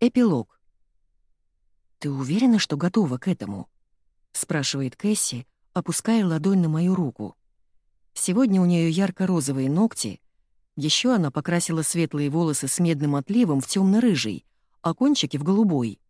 Эпилог. «Ты уверена, что готова к этому?» — спрашивает Кэсси, опуская ладонь на мою руку. Сегодня у нее ярко-розовые ногти, еще она покрасила светлые волосы с медным отливом в темно-рыжий, а кончики в голубой.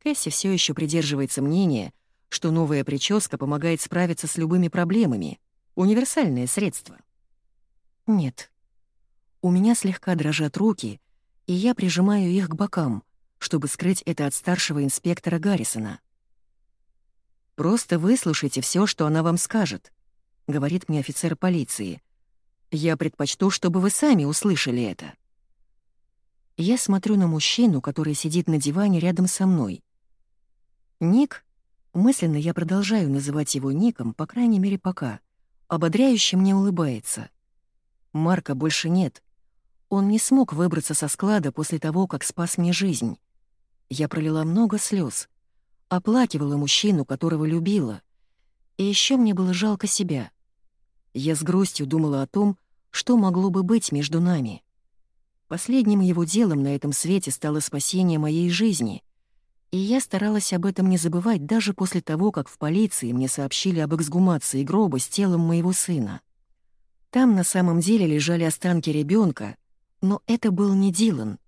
Кэсси все еще придерживается мнения, что новая прическа помогает справиться с любыми проблемами. Универсальное средство. Нет. У меня слегка дрожат руки, и я прижимаю их к бокам, чтобы скрыть это от старшего инспектора Гаррисона. «Просто выслушайте все, что она вам скажет», — говорит мне офицер полиции. «Я предпочту, чтобы вы сами услышали это». Я смотрю на мужчину, который сидит на диване рядом со мной. Ник, мысленно я продолжаю называть его Ником, по крайней мере пока, ободряюще мне улыбается. Марка больше нет. Он не смог выбраться со склада после того, как спас мне жизнь. Я пролила много слез, оплакивала мужчину, которого любила. И еще мне было жалко себя. Я с грустью думала о том, что могло бы быть между нами. Последним его делом на этом свете стало спасение моей жизни, и я старалась об этом не забывать даже после того, как в полиции мне сообщили об эксгумации гроба с телом моего сына. Там на самом деле лежали останки ребенка, но это был не Дилан.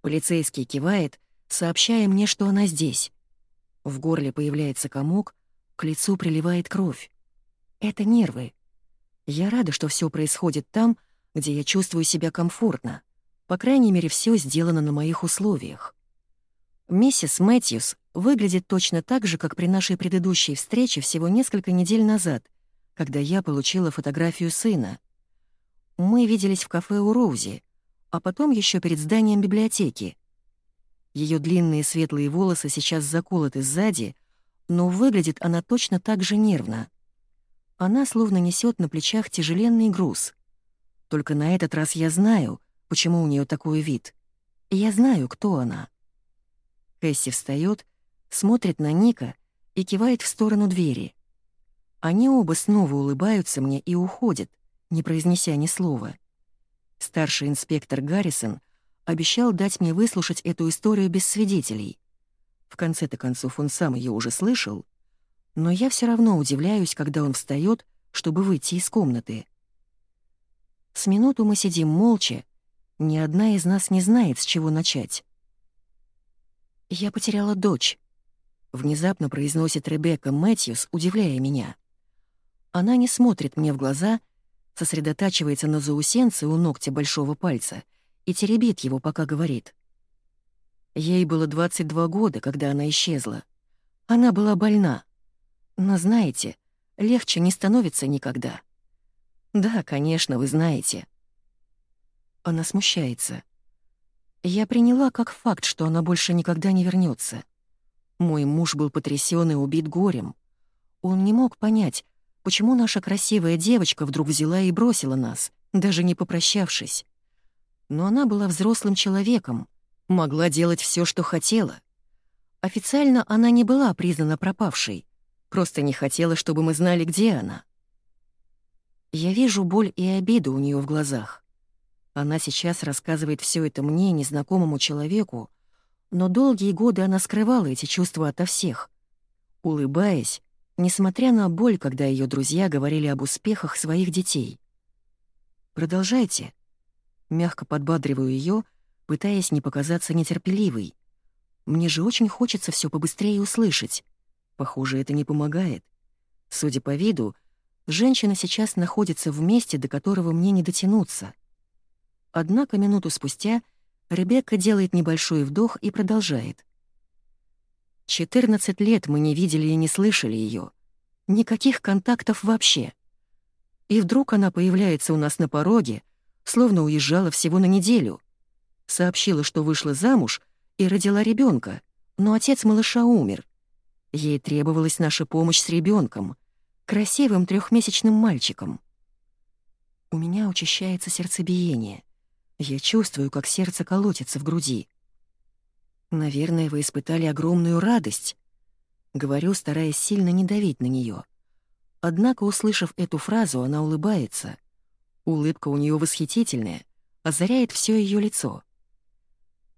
Полицейский кивает, сообщая мне, что она здесь. В горле появляется комок, к лицу приливает кровь. Это нервы. Я рада, что все происходит там, где я чувствую себя комфортно. По крайней мере, все сделано на моих условиях. Миссис Мэтьюс выглядит точно так же, как при нашей предыдущей встрече всего несколько недель назад, когда я получила фотографию сына. Мы виделись в кафе у Роузи, а потом еще перед зданием библиотеки. Ее длинные светлые волосы сейчас заколоты сзади, но выглядит она точно так же нервно. Она словно несет на плечах тяжеленный груз — только на этот раз я знаю, почему у нее такой вид. Я знаю, кто она. Кэсси встает, смотрит на Ника и кивает в сторону двери. Они оба снова улыбаются мне и уходят, не произнеся ни слова. Старший инспектор Гаррисон обещал дать мне выслушать эту историю без свидетелей. В конце-то концов он сам ее уже слышал, но я все равно удивляюсь, когда он встает, чтобы выйти из комнаты. С минуту мы сидим молча, ни одна из нас не знает, с чего начать. «Я потеряла дочь», — внезапно произносит Ребекка Мэтьюс, удивляя меня. Она не смотрит мне в глаза, сосредотачивается на заусенце у ногтя большого пальца и теребит его, пока говорит. Ей было 22 года, когда она исчезла. Она была больна. Но знаете, легче не становится никогда. «Да, конечно, вы знаете». Она смущается. Я приняла как факт, что она больше никогда не вернется. Мой муж был потрясен и убит горем. Он не мог понять, почему наша красивая девочка вдруг взяла и бросила нас, даже не попрощавшись. Но она была взрослым человеком, могла делать все, что хотела. Официально она не была признана пропавшей, просто не хотела, чтобы мы знали, где она. Я вижу боль и обиду у нее в глазах. Она сейчас рассказывает все это мне, незнакомому человеку, но долгие годы она скрывала эти чувства ото всех. Улыбаясь, несмотря на боль, когда ее друзья говорили об успехах своих детей. «Продолжайте». Мягко подбадриваю ее, пытаясь не показаться нетерпеливой. Мне же очень хочется все побыстрее услышать. Похоже, это не помогает. Судя по виду, Женщина сейчас находится в месте, до которого мне не дотянуться. Однако минуту спустя Ребекка делает небольшой вдох и продолжает. 14 лет мы не видели и не слышали ее. Никаких контактов вообще. И вдруг она появляется у нас на пороге, словно уезжала всего на неделю. Сообщила, что вышла замуж и родила ребенка, но отец малыша умер. Ей требовалась наша помощь с ребенком красивым трехмесячным мальчиком. У меня учащается сердцебиение. Я чувствую, как сердце колотится в груди. Наверное, вы испытали огромную радость. Говорю, стараясь сильно не давить на нее. Однако, услышав эту фразу, она улыбается. Улыбка у нее восхитительная, озаряет все ее лицо.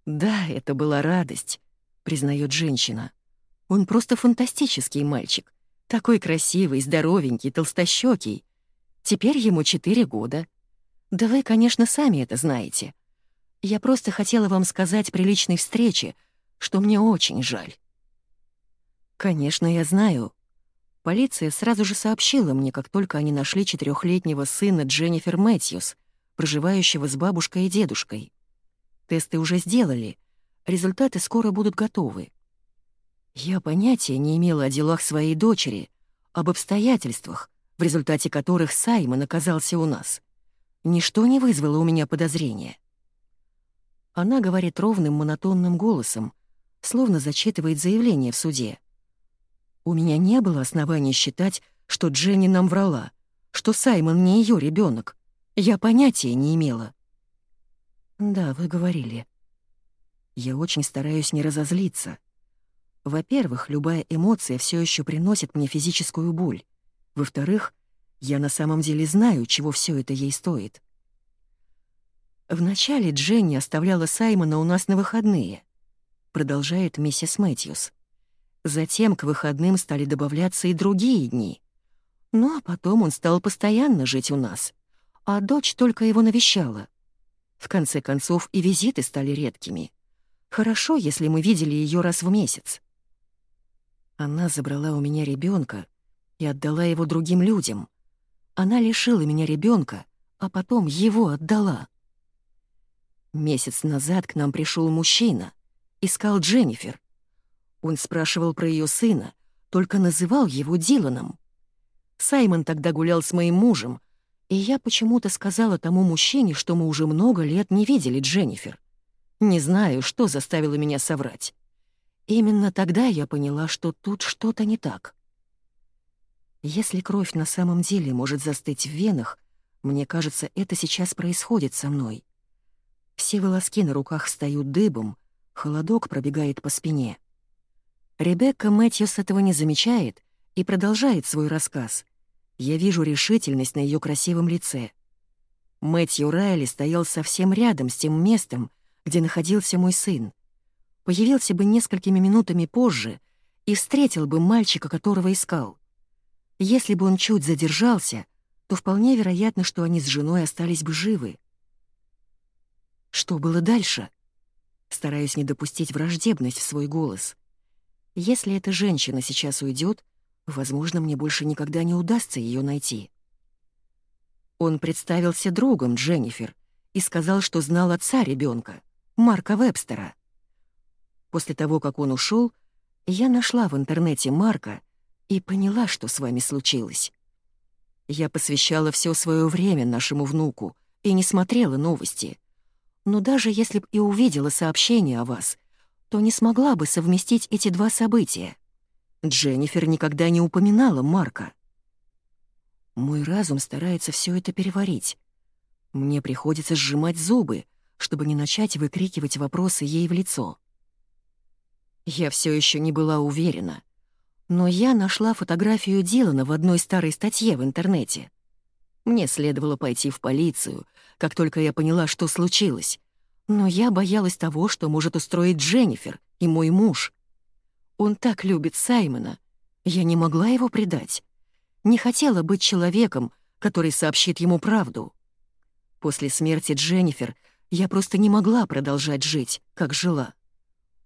«Да, это была радость», — признает женщина. «Он просто фантастический мальчик. Такой красивый, здоровенький, толстощекий. Теперь ему четыре года. Да вы, конечно, сами это знаете. Я просто хотела вам сказать при личной встрече, что мне очень жаль». «Конечно, я знаю. Полиция сразу же сообщила мне, как только они нашли четырехлетнего сына Дженнифер Мэтьюс, проживающего с бабушкой и дедушкой. Тесты уже сделали, результаты скоро будут готовы. Я понятия не имела о делах своей дочери, об обстоятельствах, в результате которых Саймон оказался у нас. Ничто не вызвало у меня подозрения. Она говорит ровным монотонным голосом, словно зачитывает заявление в суде. У меня не было оснований считать, что Дженни нам врала, что Саймон не ее ребенок. Я понятия не имела. Да, вы говорили. Я очень стараюсь не разозлиться. Во-первых, любая эмоция все еще приносит мне физическую боль. Во-вторых, я на самом деле знаю, чего все это ей стоит. Вначале Дженни оставляла Саймона у нас на выходные, продолжает миссис Мэтьюс. Затем к выходным стали добавляться и другие дни. Ну а потом он стал постоянно жить у нас, а дочь только его навещала. В конце концов, и визиты стали редкими. Хорошо, если мы видели ее раз в месяц. Она забрала у меня ребенка и отдала его другим людям. Она лишила меня ребенка, а потом его отдала. Месяц назад к нам пришел мужчина, искал Дженнифер. Он спрашивал про ее сына, только называл его Диланом. Саймон тогда гулял с моим мужем, и я почему-то сказала тому мужчине, что мы уже много лет не видели Дженнифер. Не знаю, что заставило меня соврать. Именно тогда я поняла, что тут что-то не так. Если кровь на самом деле может застыть в венах, мне кажется, это сейчас происходит со мной. Все волоски на руках встают дыбом, холодок пробегает по спине. Ребекка Мэтьюс этого не замечает и продолжает свой рассказ. Я вижу решительность на ее красивом лице. Мэтью Райли стоял совсем рядом с тем местом, где находился мой сын. Появился бы несколькими минутами позже и встретил бы мальчика, которого искал. Если бы он чуть задержался, то вполне вероятно, что они с женой остались бы живы. Что было дальше? Стараюсь не допустить враждебность в свой голос. Если эта женщина сейчас уйдет, возможно, мне больше никогда не удастся ее найти. Он представился другом Дженнифер и сказал, что знал отца ребенка, Марка Вебстера. После того, как он ушел, я нашла в интернете Марка и поняла, что с вами случилось. Я посвящала все свое время нашему внуку и не смотрела новости. Но даже если б и увидела сообщение о вас, то не смогла бы совместить эти два события. Дженнифер никогда не упоминала Марка. Мой разум старается все это переварить. Мне приходится сжимать зубы, чтобы не начать выкрикивать вопросы ей в лицо. Я все еще не была уверена. Но я нашла фотографию Дилана в одной старой статье в интернете. Мне следовало пойти в полицию, как только я поняла, что случилось. Но я боялась того, что может устроить Дженнифер и мой муж. Он так любит Саймона. Я не могла его предать. Не хотела быть человеком, который сообщит ему правду. После смерти Дженнифер я просто не могла продолжать жить, как жила.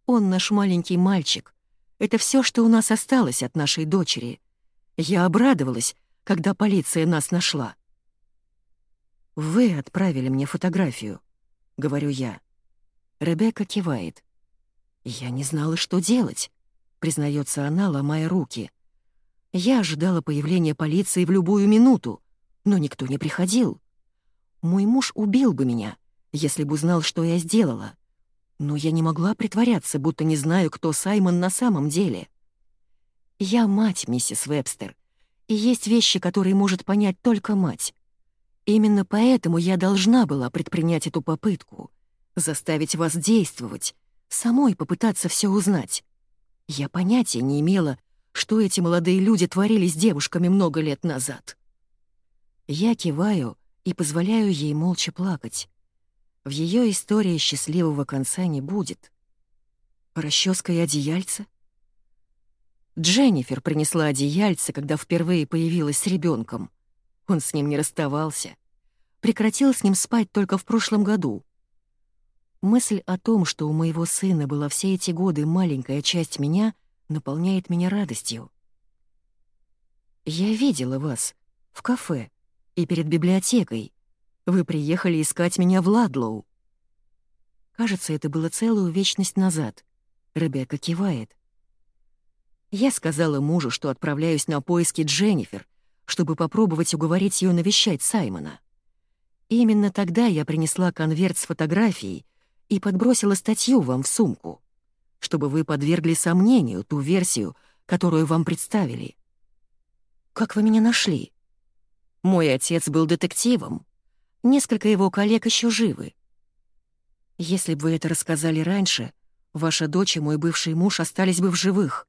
Он наш маленький мальчик. Это все, что у нас осталось от нашей дочери. Я обрадовалась, когда полиция нас нашла. Вы отправили мне фотографию говорю я. Ребекка кивает. «Я не знала, что делать», — признается она, ломая руки. «Я ожидала появления полиции в любую минуту, но никто не приходил. Мой муж убил бы меня, если бы узнал, что я сделала. Но я не могла притворяться, будто не знаю, кто Саймон на самом деле. Я мать, миссис Вебстер, и есть вещи, которые может понять только мать. Именно поэтому я должна была предпринять эту попытку, заставить вас действовать, самой попытаться все узнать. Я понятия не имела, что эти молодые люди творили с девушками много лет назад. Я киваю и позволяю ей молча плакать. В ее истории счастливого конца не будет. Расческа и одеяльце? Дженнифер принесла одеяльце, когда впервые появилась с ребенком. Он с ним не расставался. Прекратил с ним спать только в прошлом году. Мысль о том, что у моего сына была все эти годы маленькая часть меня, наполняет меня радостью. «Я видела вас в кафе и перед библиотекой. Вы приехали искать меня в Ладлоу». Кажется, это было целую вечность назад. Ребекка кивает. Я сказала мужу, что отправляюсь на поиски Дженнифер, чтобы попробовать уговорить ее навещать Саймона. Именно тогда я принесла конверт с фотографией и подбросила статью вам в сумку, чтобы вы подвергли сомнению ту версию, которую вам представили. Как вы меня нашли? Мой отец был детективом. Несколько его коллег еще живы. Если бы вы это рассказали раньше, ваша дочь и мой бывший муж остались бы в живых.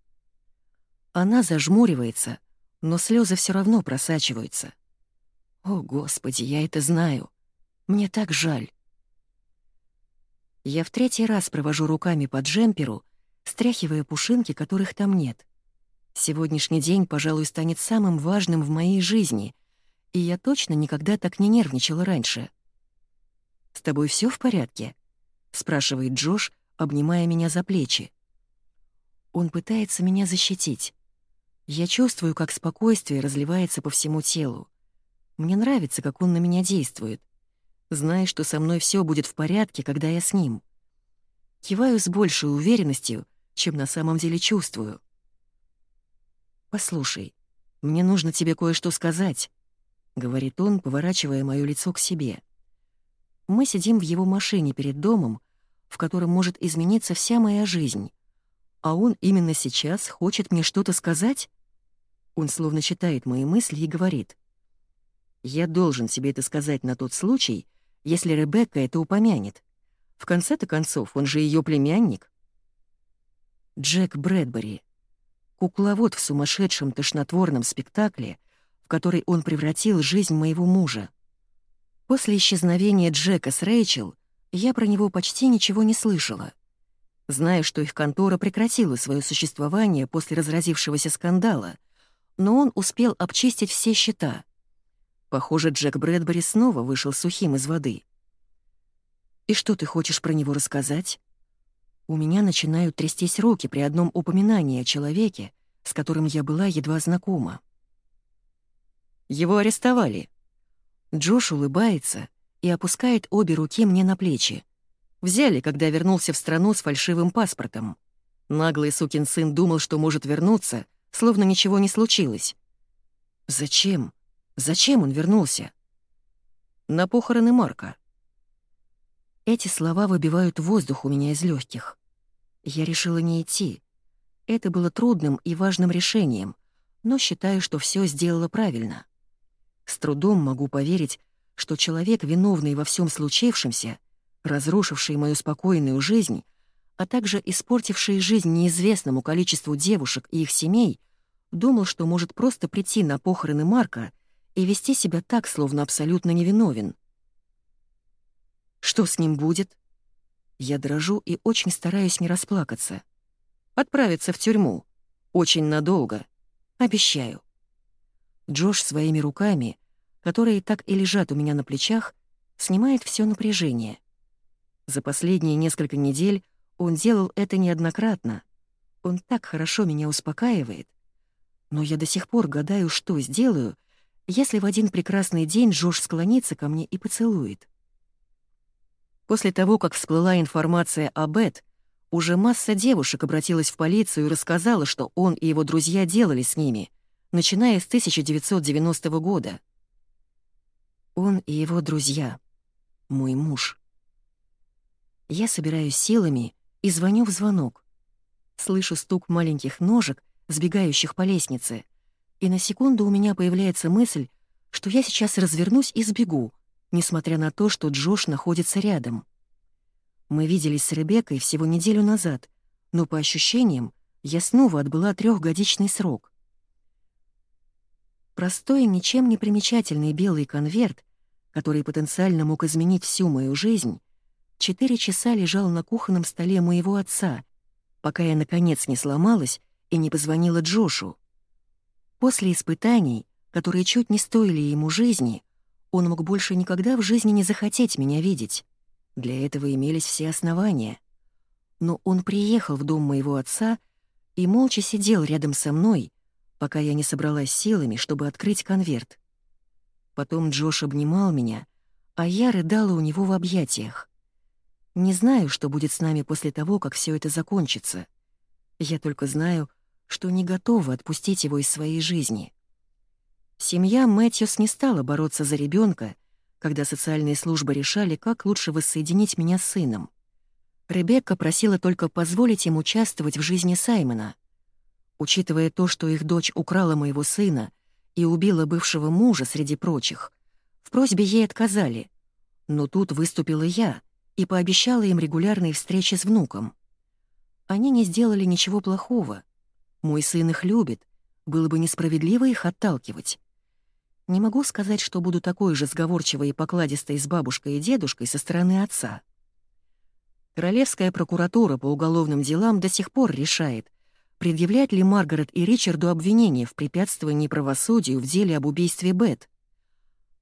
Она зажмуривается, но слезы все равно просачиваются. О, Господи, я это знаю. Мне так жаль. Я в третий раз провожу руками по джемперу, стряхивая пушинки, которых там нет. Сегодняшний день, пожалуй, станет самым важным в моей жизни, и я точно никогда так не нервничала раньше. «С тобой все в порядке?» — спрашивает Джош, обнимая меня за плечи. Он пытается меня защитить. Я чувствую, как спокойствие разливается по всему телу. Мне нравится, как он на меня действует. Зная, что со мной все будет в порядке, когда я с ним. Киваю с большей уверенностью, чем на самом деле чувствую. «Послушай, мне нужно тебе кое-что сказать», — говорит он, поворачивая моё лицо к себе. Мы сидим в его машине перед домом, в котором может измениться вся моя жизнь. А он именно сейчас хочет мне что-то сказать? Он словно читает мои мысли и говорит. «Я должен тебе это сказать на тот случай, если Ребекка это упомянет. В конце-то концов, он же ее племянник». Джек Брэдбери. Кукловод в сумасшедшем тошнотворном спектакле, в который он превратил жизнь моего мужа. После исчезновения Джека с Рэйчел я про него почти ничего не слышала. Знаю, что их контора прекратила свое существование после разразившегося скандала — но он успел обчистить все счета. Похоже, Джек Брэдбери снова вышел сухим из воды. «И что ты хочешь про него рассказать?» У меня начинают трястись руки при одном упоминании о человеке, с которым я была едва знакома. Его арестовали. Джош улыбается и опускает обе руки мне на плечи. Взяли, когда вернулся в страну с фальшивым паспортом. Наглый сукин сын думал, что может вернуться, словно ничего не случилось. Зачем? Зачем он вернулся? На похороны Марка. Эти слова выбивают воздух у меня из легких. Я решила не идти. Это было трудным и важным решением, но считаю, что все сделала правильно. С трудом могу поверить, что человек, виновный во всем случившемся, разрушивший мою спокойную жизнь, а также испортивший жизнь неизвестному количеству девушек и их семей, думал, что может просто прийти на похороны Марка и вести себя так, словно абсолютно невиновен. Что с ним будет? Я дрожу и очень стараюсь не расплакаться. Отправиться в тюрьму. Очень надолго. Обещаю. Джош своими руками, которые так и лежат у меня на плечах, снимает все напряжение. За последние несколько недель он делал это неоднократно. Он так хорошо меня успокаивает. Но я до сих пор гадаю, что сделаю, если в один прекрасный день Джош склонится ко мне и поцелует. После того, как всплыла информация о Бет, уже масса девушек обратилась в полицию и рассказала, что он и его друзья делали с ними, начиная с 1990 года. Он и его друзья. Мой муж. Я собираюсь силами и звоню в звонок. Слышу стук маленьких ножек, сбегающих по лестнице, и на секунду у меня появляется мысль, что я сейчас развернусь и сбегу, несмотря на то, что Джош находится рядом. Мы виделись с Ребеккой всего неделю назад, но по ощущениям я снова отбыла трехгодичный срок. Простой, ничем не примечательный белый конверт, который потенциально мог изменить всю мою жизнь, четыре часа лежал на кухонном столе моего отца, пока я, наконец, не сломалась и не позвонила Джошу. После испытаний, которые чуть не стоили ему жизни, он мог больше никогда в жизни не захотеть меня видеть. Для этого имелись все основания. Но он приехал в дом моего отца и молча сидел рядом со мной, пока я не собралась силами, чтобы открыть конверт. Потом Джош обнимал меня, а я рыдала у него в объятиях. Не знаю, что будет с нами после того, как все это закончится. Я только знаю, что не готова отпустить его из своей жизни. Семья Мэтьюс не стала бороться за ребенка, когда социальные службы решали, как лучше воссоединить меня с сыном. Ребекка просила только позволить им участвовать в жизни Саймона. Учитывая то, что их дочь украла моего сына и убила бывшего мужа среди прочих, в просьбе ей отказали. Но тут выступила я и пообещала им регулярные встречи с внуком. Они не сделали ничего плохого. Мой сын их любит, было бы несправедливо их отталкивать. Не могу сказать, что буду такой же сговорчивой и покладистой с бабушкой и дедушкой со стороны отца. Королевская прокуратура по уголовным делам до сих пор решает, предъявлять ли Маргарет и Ричарду обвинения в препятствовании правосудию в деле об убийстве Бет.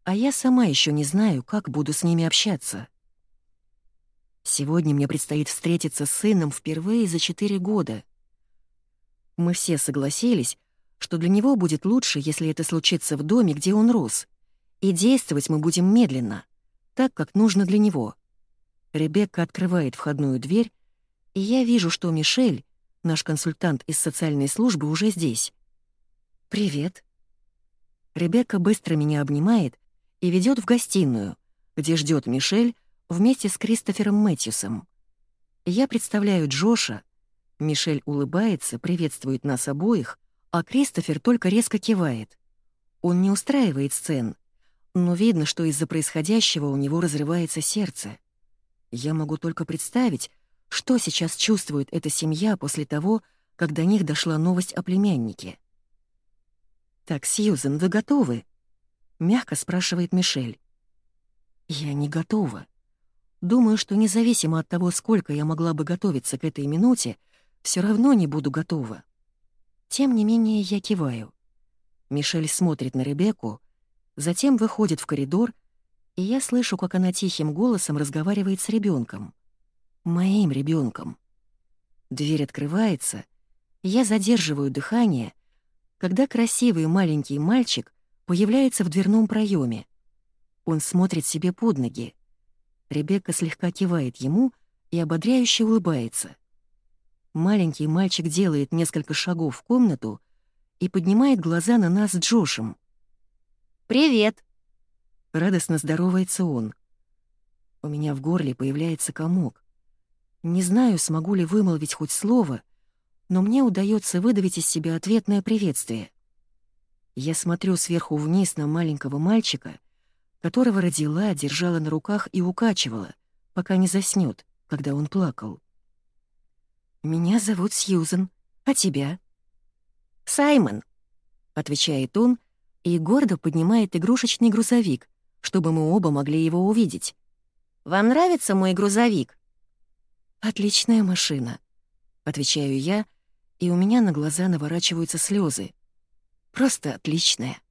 А я сама еще не знаю, как буду с ними общаться. Сегодня мне предстоит встретиться с сыном впервые за четыре года. Мы все согласились, что для него будет лучше, если это случится в доме, где он рос, и действовать мы будем медленно, так, как нужно для него. Ребекка открывает входную дверь, и я вижу, что Мишель, наш консультант из социальной службы, уже здесь. «Привет». Ребекка быстро меня обнимает и ведет в гостиную, где ждет Мишель вместе с Кристофером Мэтьюсом. Я представляю Джоша. Мишель улыбается, приветствует нас обоих, а Кристофер только резко кивает. Он не устраивает сцен, но видно, что из-за происходящего у него разрывается сердце. Я могу только представить, что сейчас чувствует эта семья после того, как до них дошла новость о племяннике. «Так, Сьюзен, вы готовы?» — мягко спрашивает Мишель. «Я не готова. Думаю, что независимо от того, сколько я могла бы готовиться к этой минуте, все равно не буду готова. Тем не менее, я киваю. Мишель смотрит на Ребекку, затем выходит в коридор, и я слышу, как она тихим голосом разговаривает с ребенком. Моим ребенком. Дверь открывается, я задерживаю дыхание, когда красивый маленький мальчик появляется в дверном проеме. Он смотрит себе под ноги. Ребекка слегка кивает ему и ободряюще улыбается. Маленький мальчик делает несколько шагов в комнату и поднимает глаза на нас с Джошем. «Привет!» Радостно здоровается он. У меня в горле появляется комок. Не знаю, смогу ли вымолвить хоть слово, но мне удается выдавить из себя ответное приветствие. Я смотрю сверху вниз на маленького мальчика, которого родила, держала на руках и укачивала, пока не заснёт, когда он плакал. «Меня зовут Сьюзен. А тебя?» «Саймон», — отвечает он и гордо поднимает игрушечный грузовик, чтобы мы оба могли его увидеть. «Вам нравится мой грузовик?» «Отличная машина», — отвечаю я, и у меня на глаза наворачиваются слезы. «Просто отличная».